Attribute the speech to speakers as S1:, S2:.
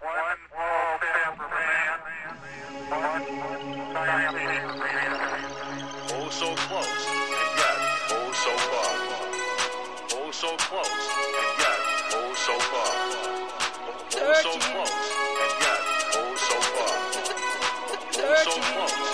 S1: Oh,
S2: oh, so close, and yet, oh, so far. Oh, so close, and yet, oh, so far. Oh, so close, and yet, oh, so far. Oh, so
S3: Dirty.
S2: close,